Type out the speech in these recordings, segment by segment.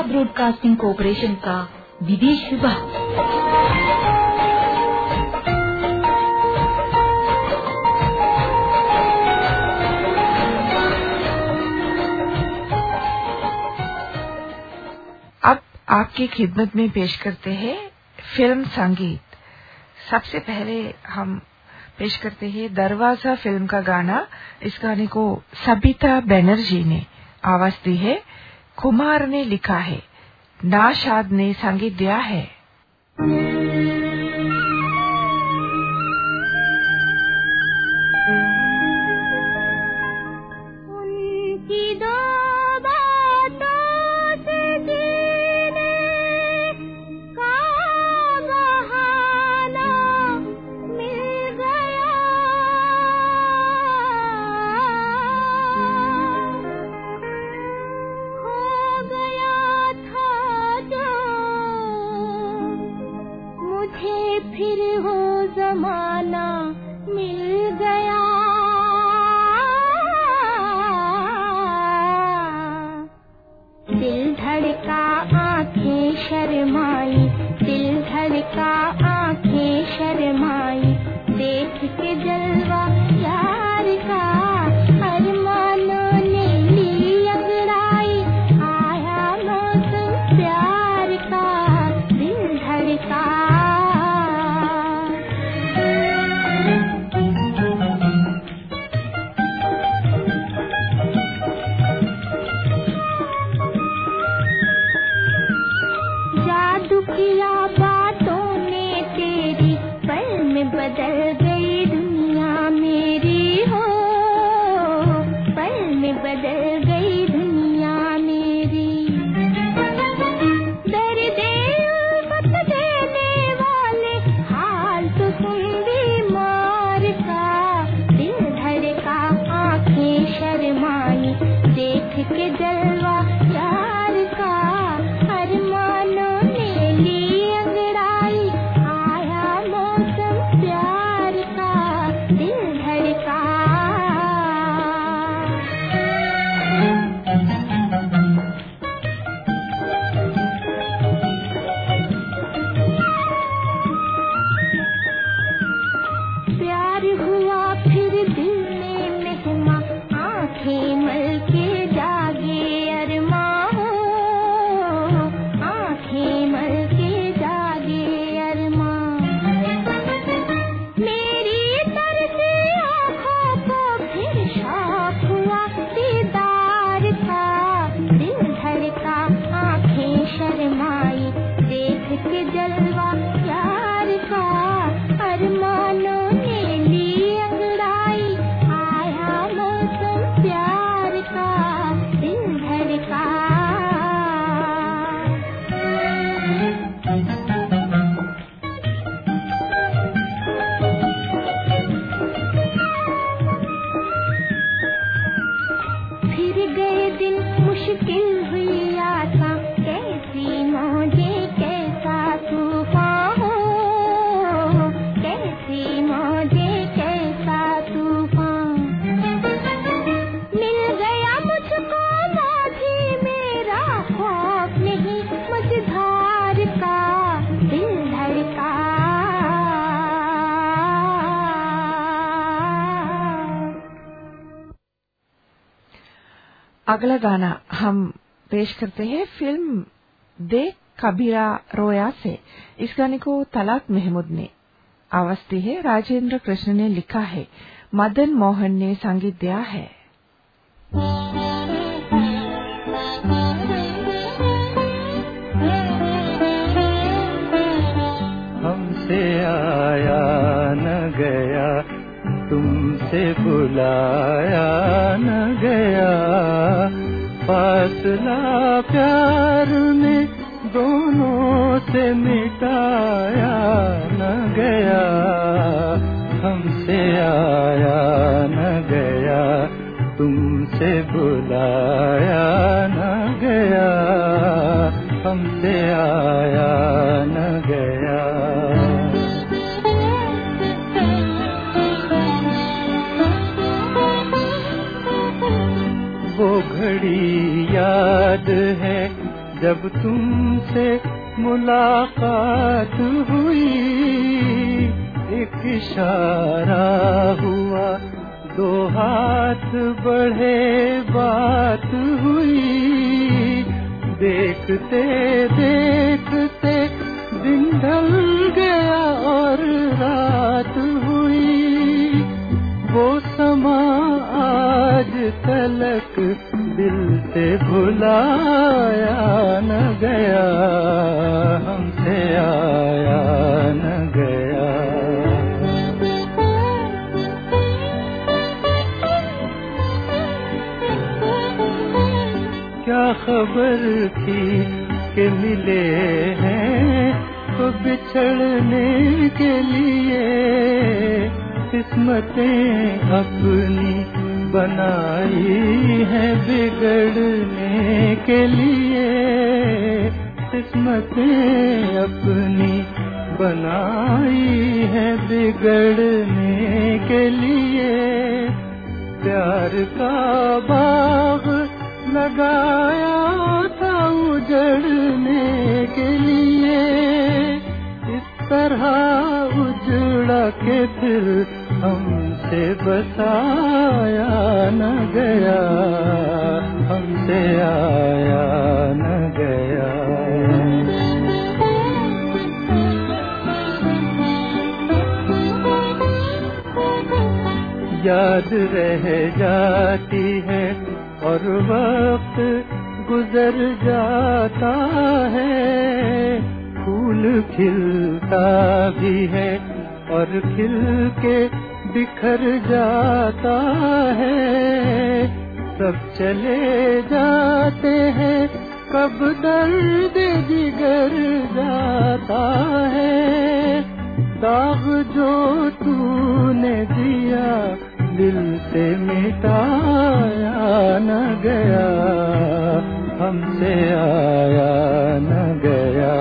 Sri Lanka broadcasting corporation का विदेश विभाग। अब आपकी खिदमत में पेश करते हैं फ़िल्म संगीत। सबसे पहले हम पेश करते हैं दरवाज़ा फ़िल्म का गाना। इस गाने को सबिता बनर्जी ने आवाज़ दी है। कुमार ने लिखा है नाशाद ने संगीत दिया है। अगला गाना हम पेश करते हैं फ़िल्म देख कबीरा रोया से। इस गाने को तलाक महमूद ने। आवाज़ दी है राजेंद्र कृष्ण ने लिखा है, मदन मोहन ने संगीत दिया है। तुमसे बुलाया न गया। फासला प्यार ने दोनों से मिटाया न गया। हमसे आया न गया, तुमसे बुलाया न गया। हमसे आया न गया। घड़ी याद है जब तुमसे मुलाकात हुई। एक इशारा हुआ, दो हाथ बढ़े बात हुई। देखते देखते दिन ढल गया और रात हुई। वो समा आज तलक दिल से भुलाया न गया, हमसे आया न गया। क्या खबर थी के मिले हैं तो बिछड़ने के लिए? किस्मतें अपनी बनाई है बिगड़ने के लिए। किस्मतें अपनी बनाई है बिगड़ने के लिए। प्यार का बाग लगाया था उजड़ने के लिए। इस तरह उजड़ा के फिर हमसे बसाया न गया, हमसे आया न गया। याद रह जाती है और वक्त गुजर जाता है, फूल खिलता भी है और खिल के बिखर जाता है। सब चले जाते हैं, कब दर्द जिगर जाता है। दाग जो तूने दिया, दिल से मिटाया न गया, हमसे आया न गया,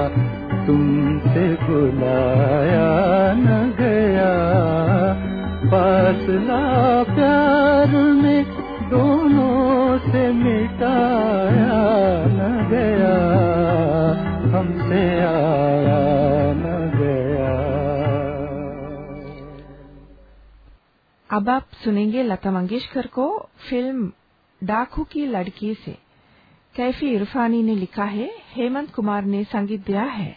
तुमसे बुलाया न फासला प्यार में दोनों से मिटाया न गया, हमसे आया न गया। अब आप सुनेंगे लता मंगेशकर को फ़िल्म डाकू की लड़की से। कैफी इरफानी ने लिखा है, हेमंत कुमार ने संगीत दिया है।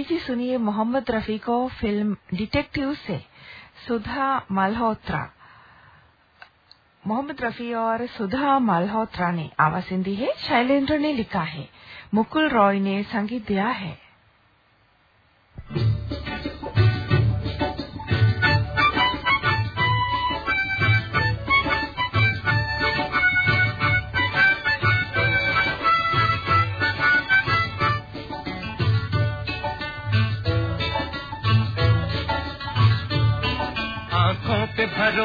लीजिए सुनिए मोहम्मद रफी को फ़िल्म डिटेक्टिव से, सुधा मल्होत्रा। मोहम्मद रफी और सुधा मल्होत्रा ने आवाज़ दी है, शैलेंद्र ने लिखा है। मुकुल रॉय ने संगीत दिया है।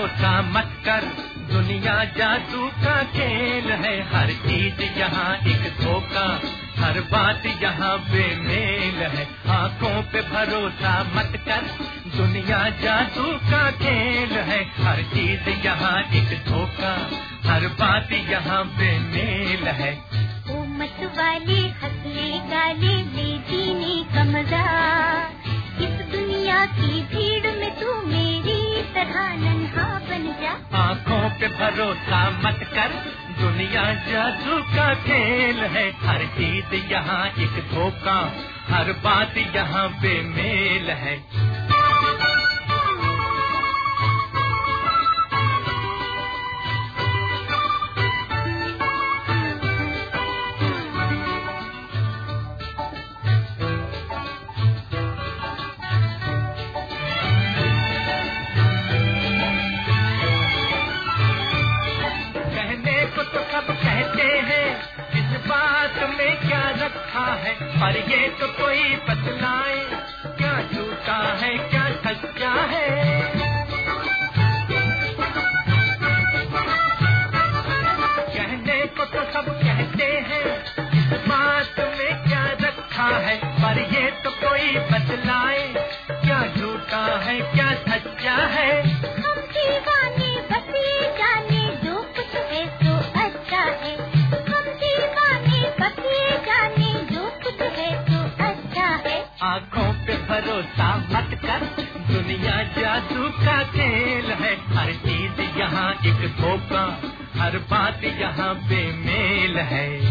भरोसा मत कर। दुनिया जादू का खेल है। हर चीज़ यहाँ एक धोखा। हर बात यहाँ बेमेल है। आँखों पे भरोसा मत कर। दुनिया जादू का खेल है। हर चीज़ यहाँ एक धोखा। हर बात यहाँ बेमेल है। ओ मत वाले हंसले गाले ले जीने इस दुनिया की भीड़ में तू तरह नन्हा बन जा आँखों पे भरोसा मत कर। दुनिया जादू का खेल है। हर चीज़ यहाँ एक धोखा, हर बात यहाँ बेमेल है। पर ये तो कोई बतलाए क्या झूठा है क्या बेमेल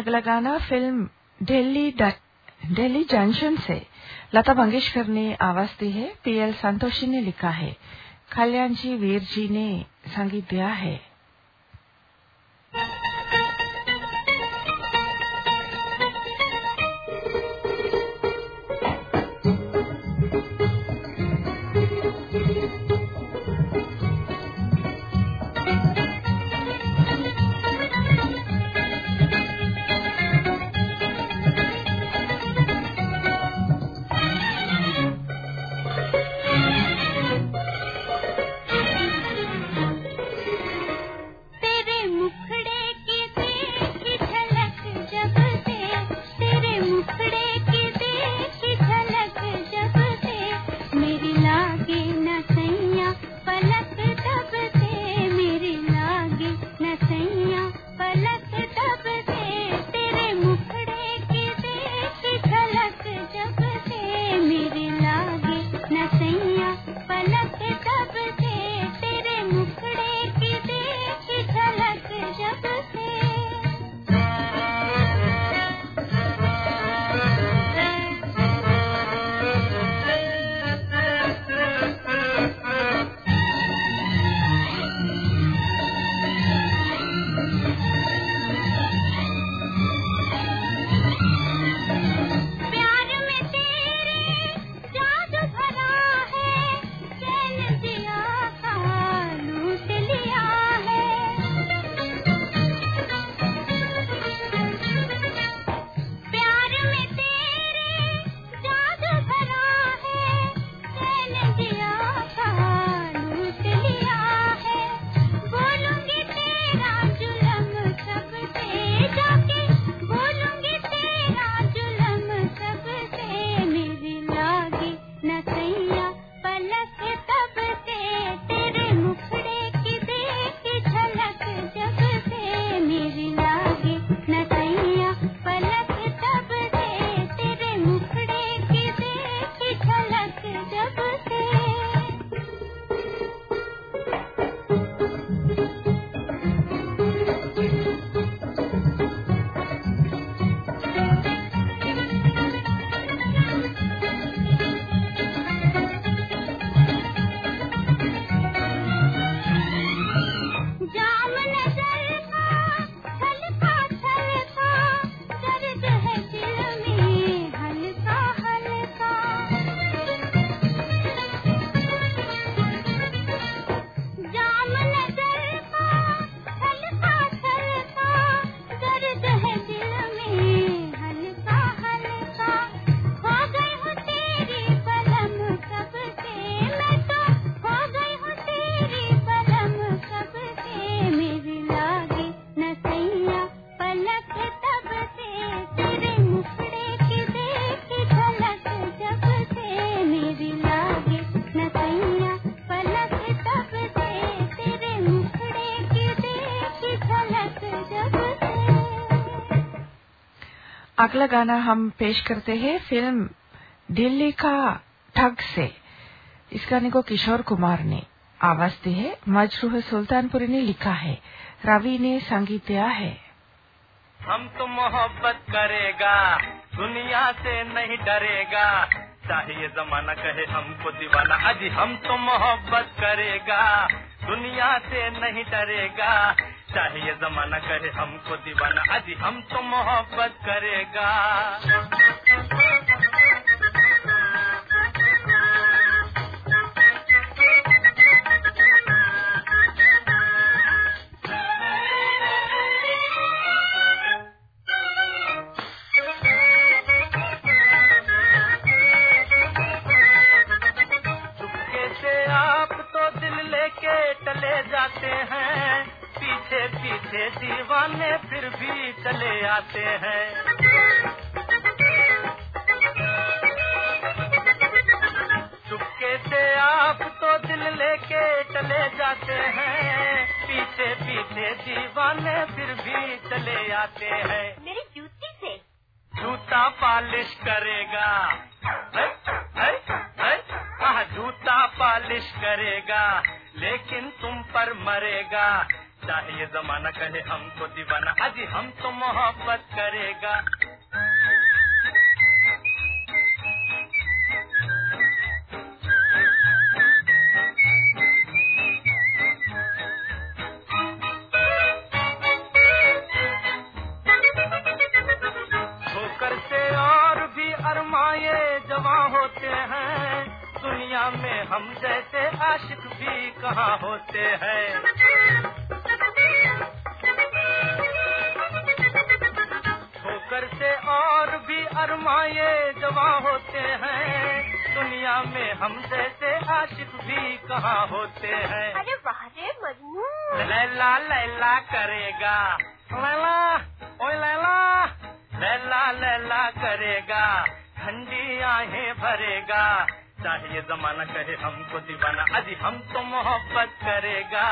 अगला गाना फ़िल्म दिल्ली दिल्ली जंक्शन से लता मंगेशकर ने आवाज़ दी है। पीएल संतोषी ने लिखा है। कल्याण जी वीर जी ने संगीत दिया है। अगला गाना हम पेश करते हैं फ़िल्म दिल्ली का ठग से। इस गाने को किशोर कुमार ने आवाज़ दी है। मजरूह सुल्तानपुरी ने लिखा है। रवि ने संगीत दिया है। हम तो मोहब्बत करेगा, दुनिया से नहीं डरेगा। चाहिए जमाना कहे हमको दीवाना, अजी हम तो मोहब्बत करेगा, दुनिया से नहीं डरेगा। चाहिए जमाना करे हमको दीवाना अजी हम तो मोहब्बत करेगा। करेगा ठंडी आहें भरेगा। चाहिए जमाना कहे हमको दीवाना अजी हम तो मोहब्बत करेगा।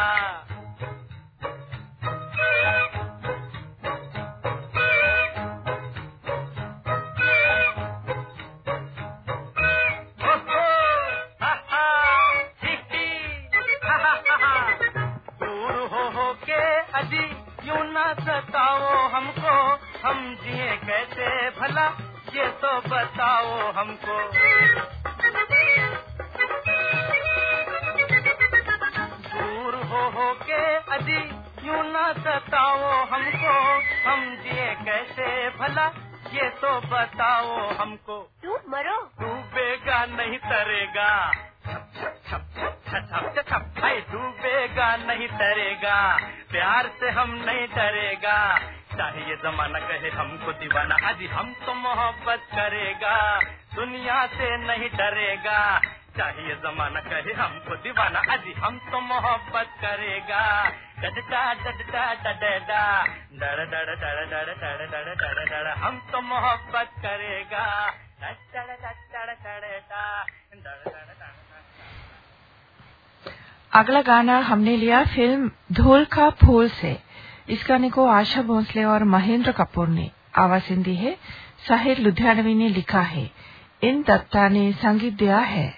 बताओ हमको तू मरो डूबेगा नहीं तरेगा डूबेगा नहीं तरेगा प्यार से हम नहीं डरेगा चाहे ये जमाना कहे हमको दीवाना आज हम तो मोहब्बत करेगा दुनिया से नहीं डरेगा चाहिए जमाना कहे हमको दीवाना, अजी हम तो मोहब्बत करेगा। डडडा डडडा डडेडा डर डर डर डर डर डर डर डर हम तो मोहब्बत करेगा। अगला गाना हमने लिया फ़िल्म धूल का फूल से। इस गाने को आशा भोसले और महेंद्र कपूर ने आवाज़ दी है। साहिर लुधियानवी ने लिखा है। इन दत्ता ने संगीत दिया है।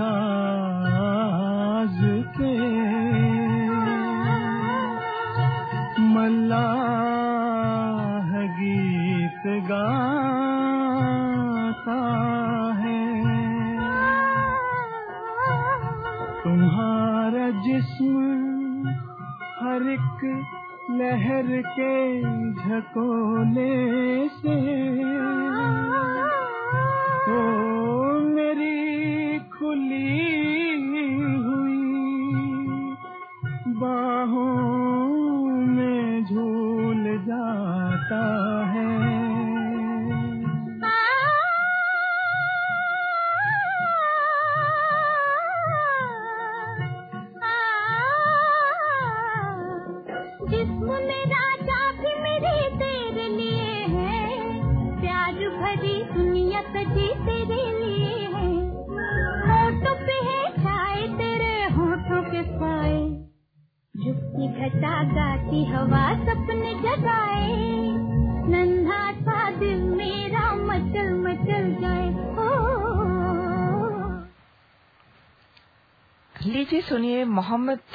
के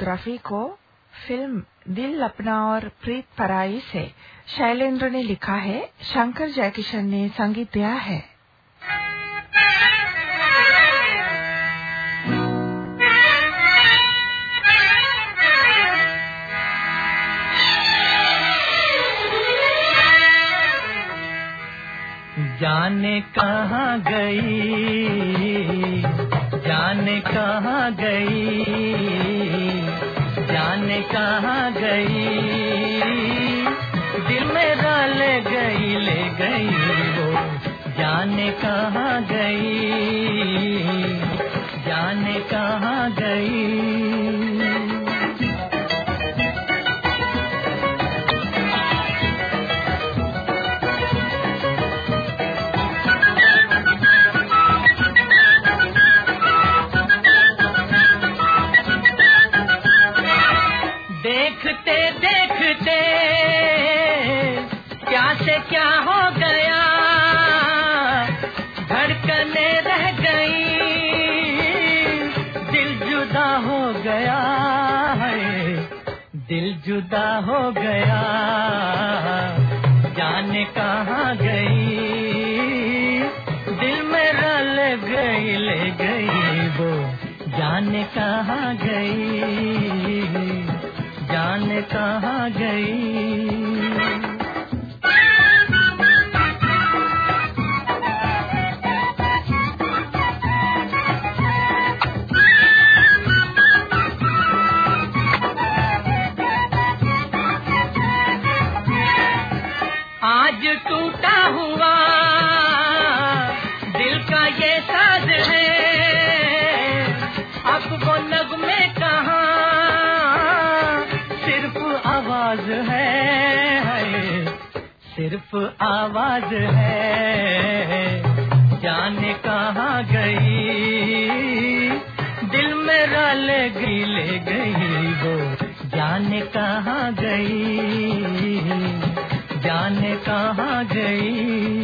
रफी को फ़िल्म दिल अपना और प्रीत पराई से शैलेंद्र ने लिखा है। शंकर जयकिशन ने संगीत दिया है। जाने कहाँ गई, जाने कहाँ गई। जाने कहाँ गई? दिल मेरा ले गई ले गई वो। जाने कहाँ गई? जाने कहाँ गई? जुदा हो गया। जाने कहाँ गई? दिल में ले गई ले गई वो। जाने कहाँ गई? जाने कहाँ गई? सिर्फ़ आवाज़ है। जाने कहाँ गई? दिल में ले गई ले गई वो। जाने कहाँ गई? जाने कहाँ गई?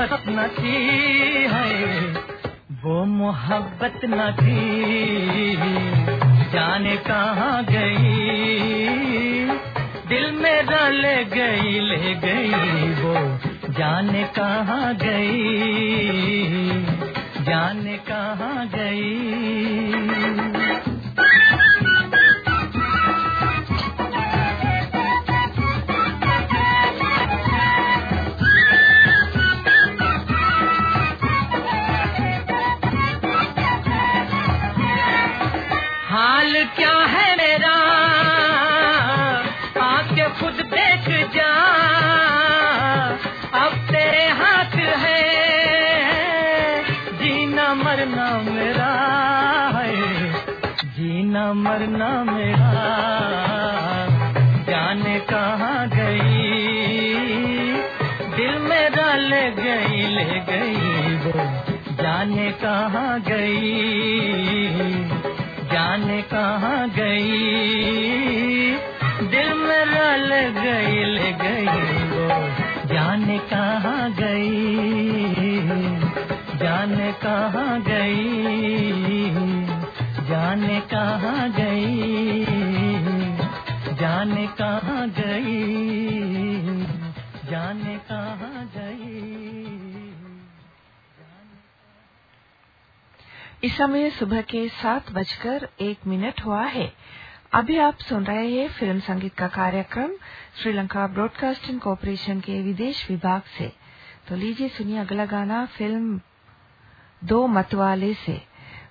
मोहब्बत न थी है, वो मोहब्बत न थी। जाने कहाँ गई, दिल मेरा ले गई ले गई वो। जाने कहाँ गई, जाने कहाँ गई। जाने कहाँ गई इस समय सुबह के सात बजकर एक मिनट हुआ है। अभी आप सुन रहे हैं फ़िल्म संगीत का कार्यक्रम श्रीलंका ब्रॉडकास्टिंग कॉरपोरेशन के विदेश विभाग से। तो लीजिए सुनिए अगला गाना फ़िल्म दो मतवाले से।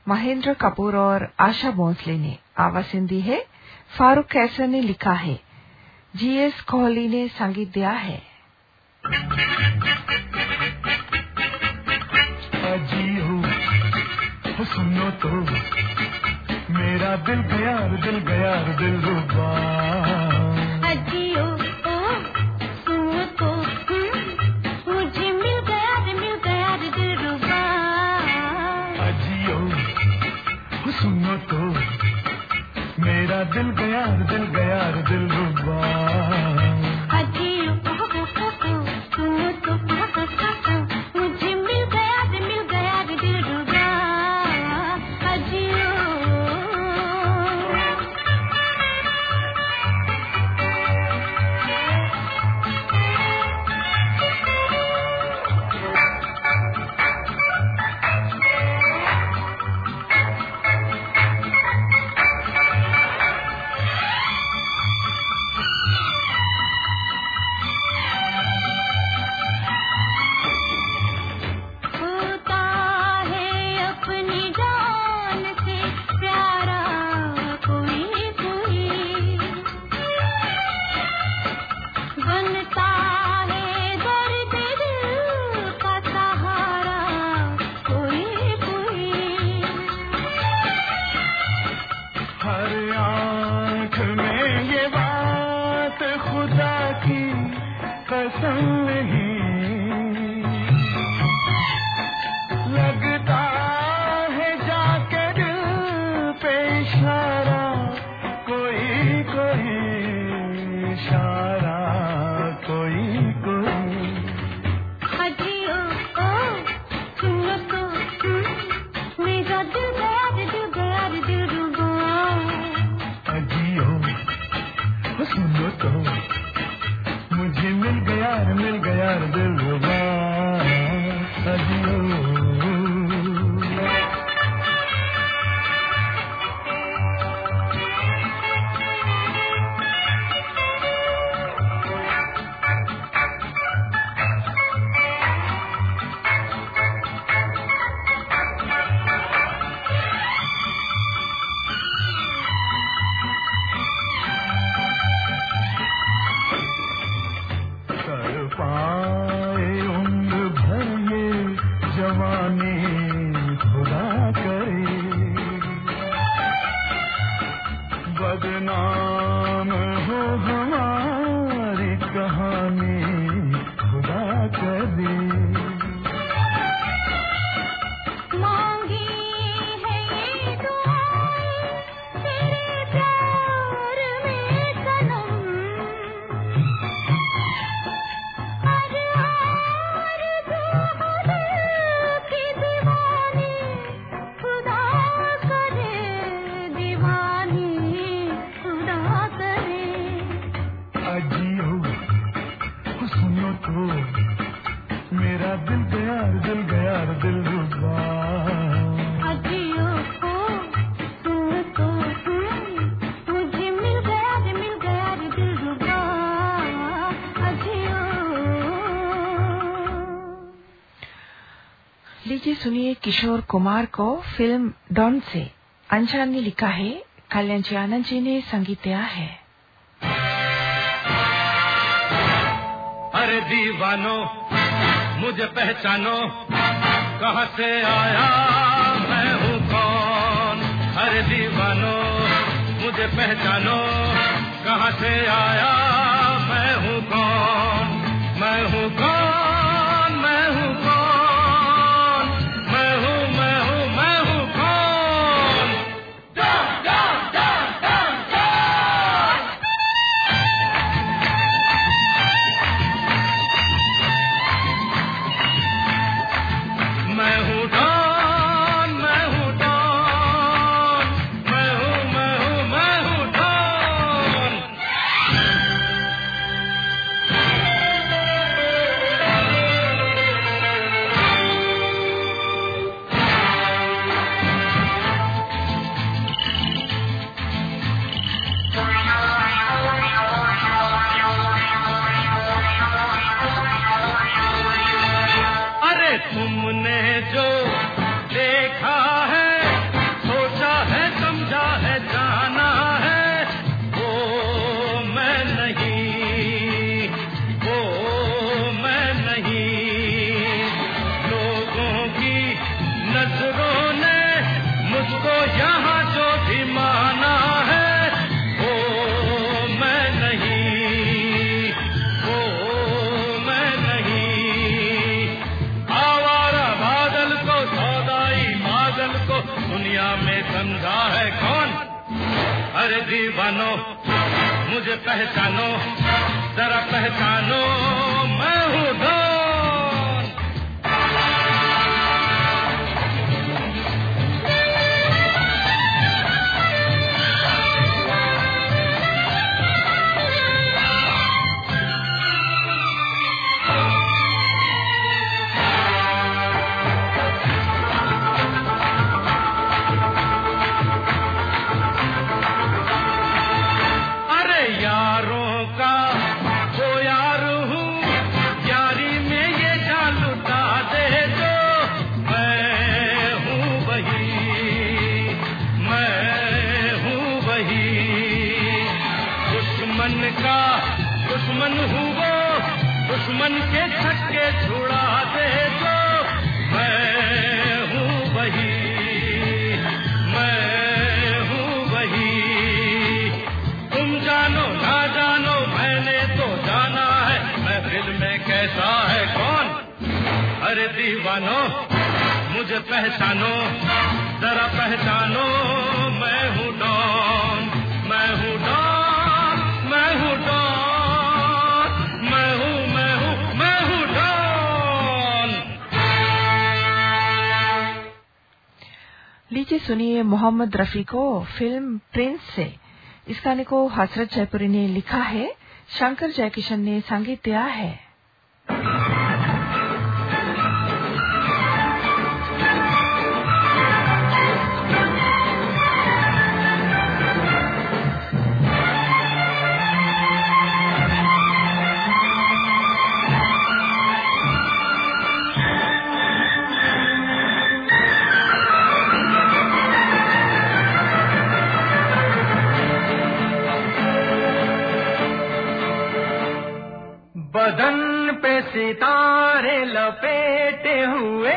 महेंद्र कपूर और आशा भोंसले ने आवाज़ दी है। फारूक कैसर ने लिखा है। जीएस कोहली ने संगीत दिया है। अजीब हो सुनो तो। मेरा दिल गया दिल गया दिल रुबा। तो। हम्म, मुझे मिल गया मिल गया रे दिलरुबा अजियो हो सुनो तो। मेरा दिल गया दिल गया दिल रुबा। किशोर कुमार को फ़िल्म डॉन से अंजान ने लिखा है। कल्याण जी आनंद जी ने संगीत दिया है। अरे दीवानो, मुझे पहचानो, कहाँ से आया, मैं हूँ कौन? अरे दीवानो, मुझे पहचानो, कहाँ से आया? पहचानो जरा पहचानो मोहम्मद रफी को फ़िल्म प्रिंस से। इस गाने को हसरत जयपुरी ने लिखा है। शंकर जयकिशन ने संगीत दिया है। सितारे लपेटे हुए।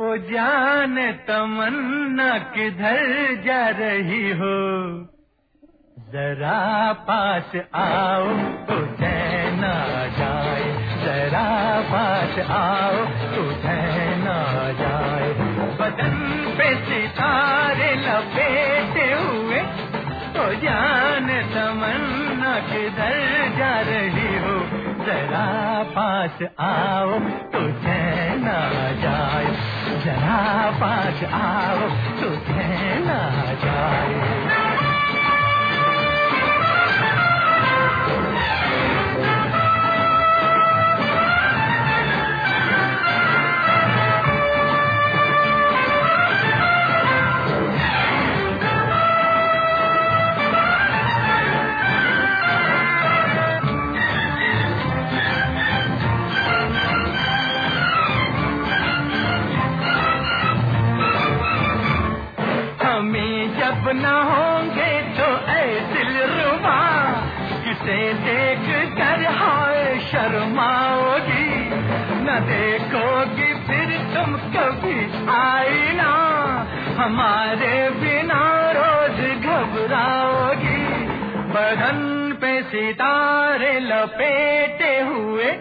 ओ जान तमन्ना किधर जा रही हो। जरा पास आओ तो आ जाए। जरा पास आओ तो आ जाए। बदन पे सितारे लपेटे हुए। तो जान तमन्ना किधर जरा पास आओ तुझे ना जाए। जरा पास आओ तुझे ना आ जाए होंगे तो ऐ दिल रुबा किसे देख कर हाय शर्माओगी। न देखोगी फिर तुम कभी आई ना हमारे बिना रोज घबराओगी। बदन पे सितारे लपेटे हुए।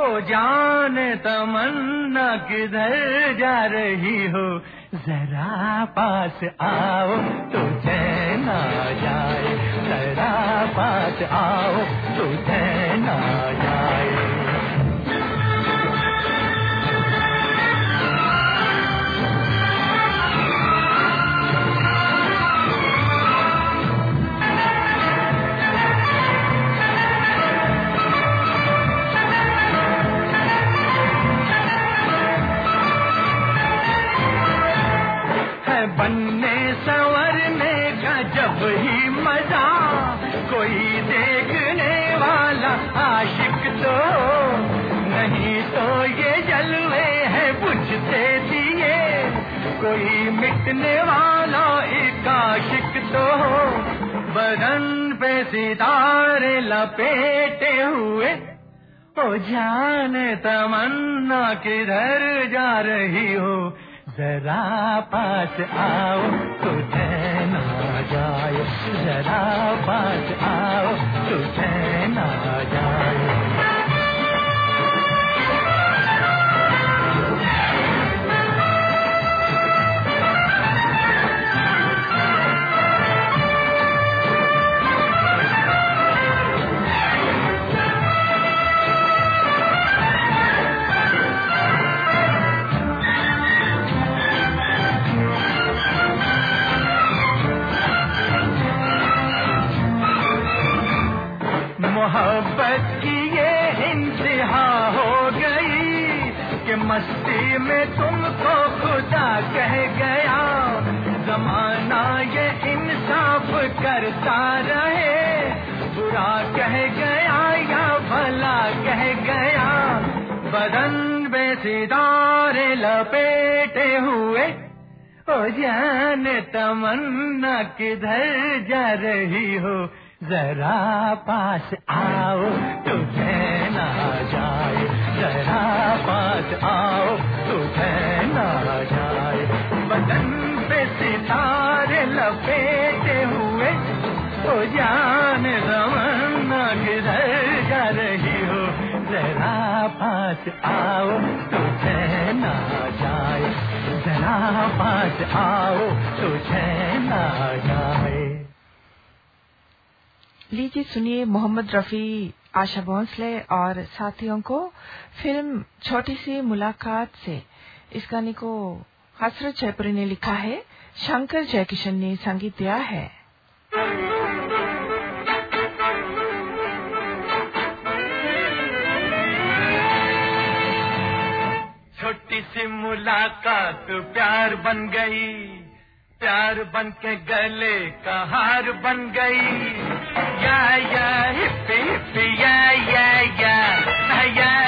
ओ जान तमन्ना किधर जा रही हो? जरा पास आओ तो चैन जाए। जरा पास आओ तो चैन जाए। बनने संवरने का जब ही मज़ा। कोई देखने वाला आशिक तो। नहीं तो ये जलवे है बुझते दिए। कोई मिटने वाला एक आशिक तो। बदन पे सितारे लपेटे हुए। ओ जान तमन्ना किधर जा रही हो? जरा पास आओ तुझे ना जाए। जरा पास आओ तुझे ना जाए। मोहब्बत की ये इंतहा हो गई कि मस्ती में तुमको खुदा कह गया। जमाना ये इंसाफ करता रहे। बुरा कह गया या भला कह गया। बदन में सितारे लपेटे हुए, ओ जान तमन्ना किधर जा रही हो? जरा पास आओ, तुझे ना जाए। जरा पास आओ, तुझे ना जाए। बदन पे सितारे लपेटे हुए ओ जान तमन्ना किधर जा रही हो। जरा पास आओ, तुझे ना जाए। जरा पास आओ, तुझे ना जाए। लीजिए, सुनिए मोहम्मद रफी, आशा भोंसले और साथियों को फ़िल्म छोटी सी मुलाकात से। इस गाने को हसरत जयपुरी ने लिखा है, शंकर जयकिशन ने संगीत दिया है। छोटी सी मुलाकात, प्यार बन गई। प्यार बन के गले का हार बन गई। या या हिप हिप या या या या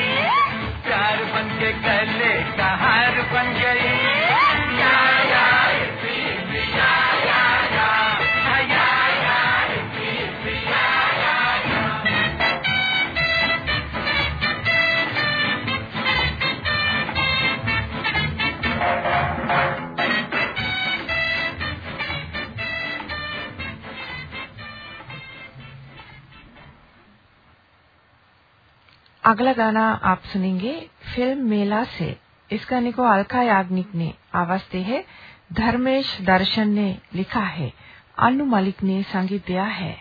अगला गाना आप सुनेंगे, फ़िल्म मेला से। इस गाने को अलका याग्निक ने आवाज़ दी है। धर्मेश दर्शन ने लिखा है। अनु मलिक ने संगीत दिया है।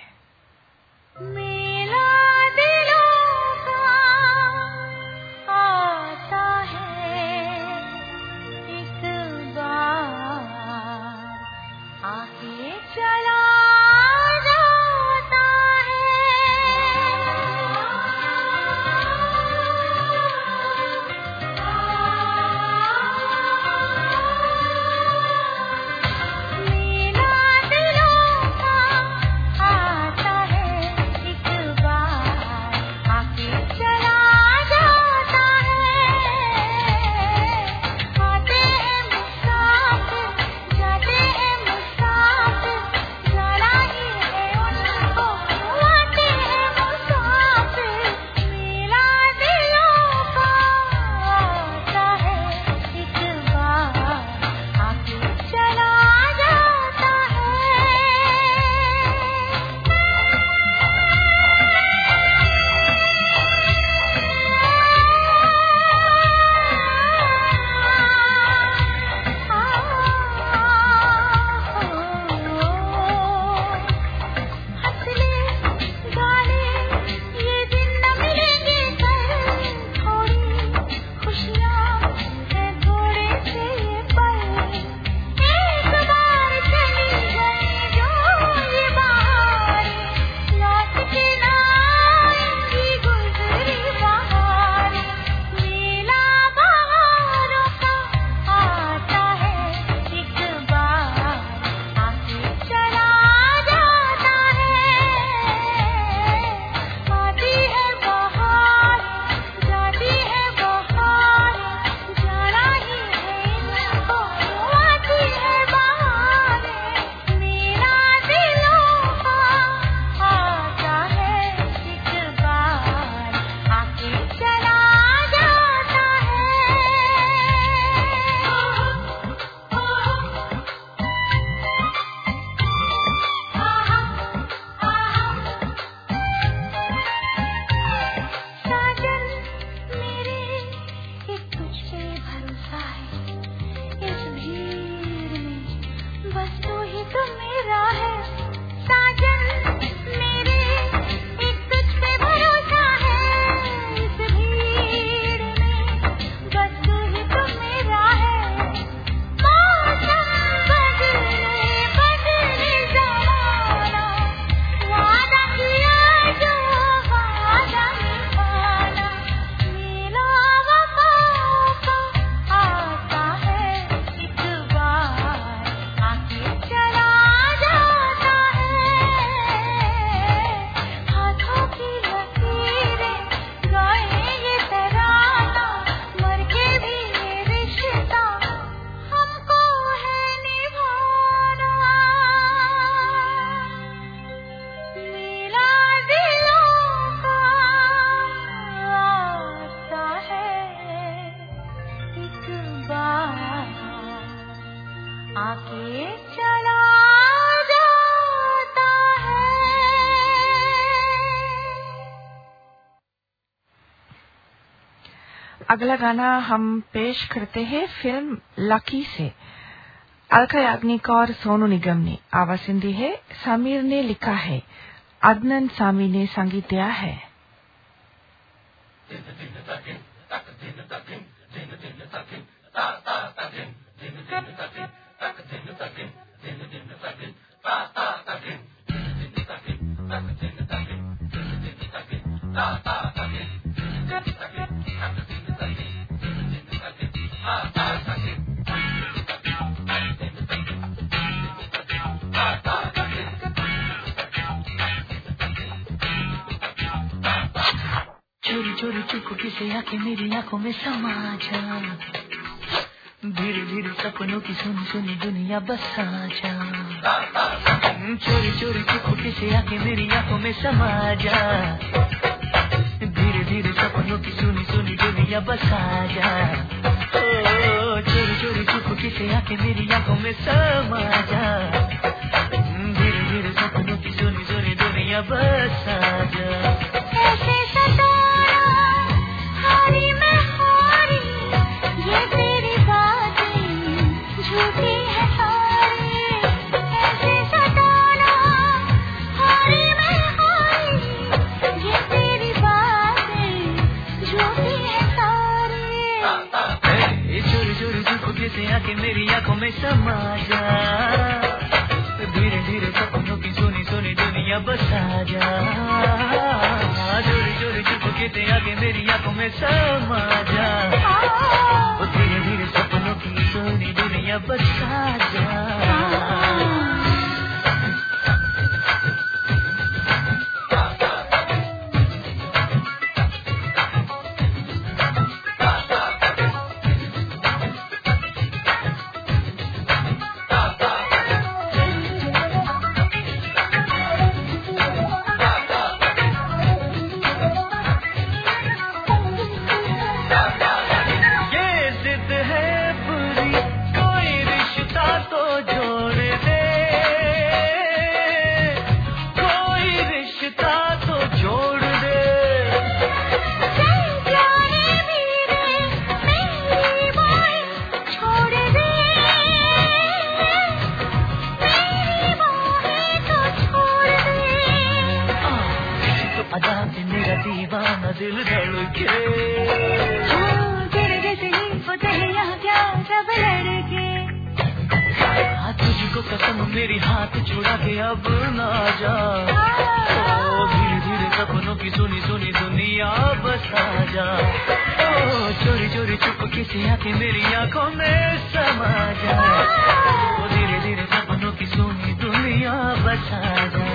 अगला गाना हम पेश करते हैं फ़िल्म लकी से। अलका याग्निक और सोनू निगम ने आवाज़ सिंधी है। समीर ने लिखा है। अदनन सामी ने संगीत दिया है। Ta ta चोरी चोरी चुपके से आके मेरी आँखों में समा जा। धीरे धीरे सपनों की सुनी सुनी दुनिया बसा जा। चोरी चोरी चुपके से आके मेरी आँखों में समा जा। धीरे धीरे सपनों की सुनी सुनी दुनिया बसा जा। चोरी चोरी चुपके से आके मेरी आँखों में समा जा। धीरे धीरे सपनों की सुनी सुनी दुनिया बस सुनी सुनी सुनी दुनिया बसा जा। ओ, चोरी चोरी, चुप किसी आके मेरी आँखों में समा जा। ओ, धीरे धीरे सपनों की सुनी दुनिया बसा जा।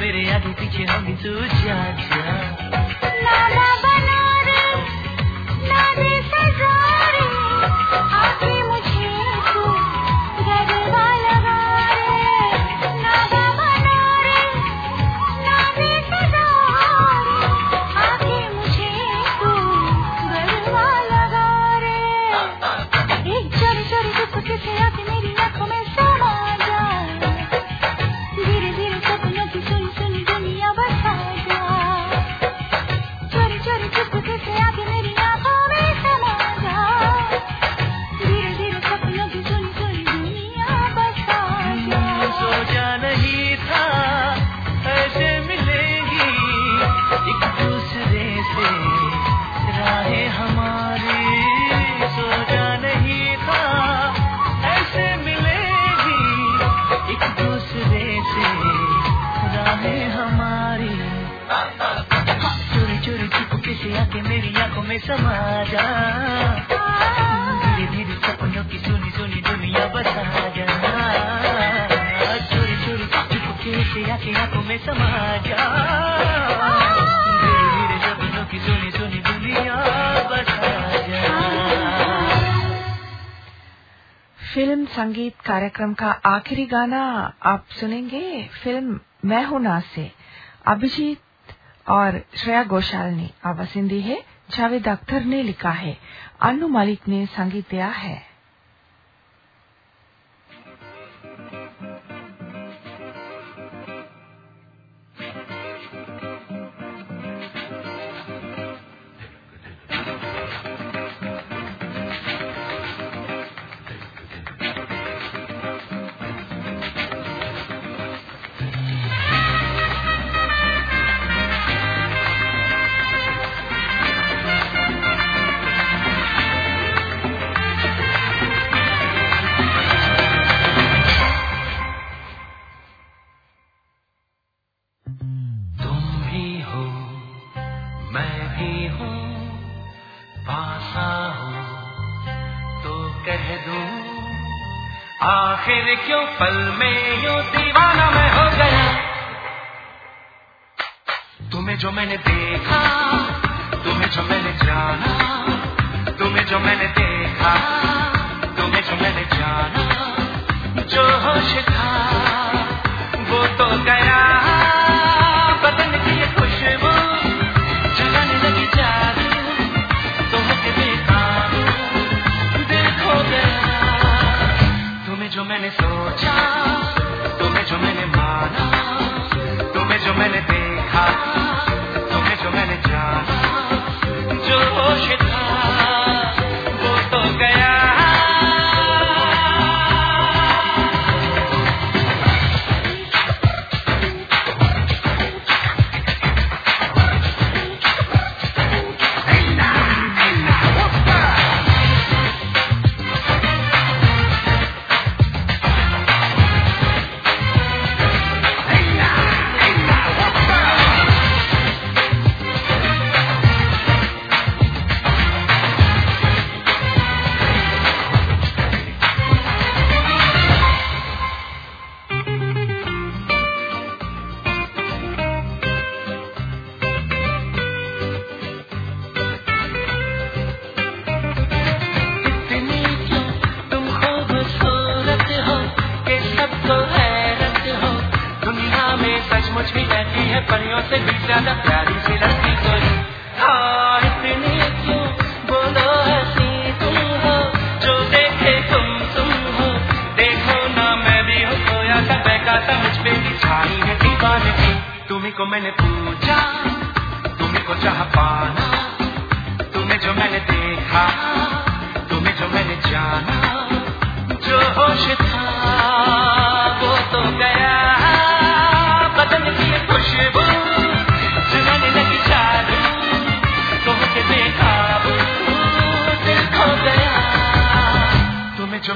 मेरे आगे पीछे होगी सोच संगीत कार्यक्रम का आखिरी गाना आप सुनेंगे, फ़िल्म मैं हूँ ना से। अभिजीत और श्रेया घोषाल ने आवाज़ दी है। जावेद अख्तर ने लिखा है। अनु मलिक ने संगीत दिया है। आखिर क्यों पल में यू दीवाना मैं हो गया? तुम्हें जो मैंने देखा, तुम्हें जो मैंने जाना, तुम्हें जो मैंने देखा, तुम्हें जो मैंने जाना, जो होश था, वो तो गया। देखा तुम्हें तो जो मैंने जाना जो होश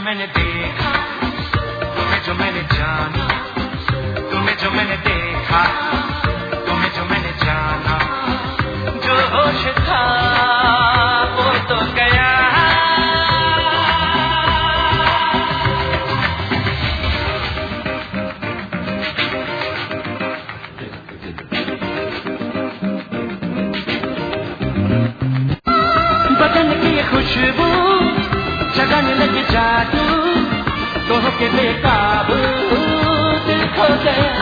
मैंने देखा तुम्हें जो मैंने जाना तुम्हें जो मैंने देखा। के बेकाबू दिल खो गया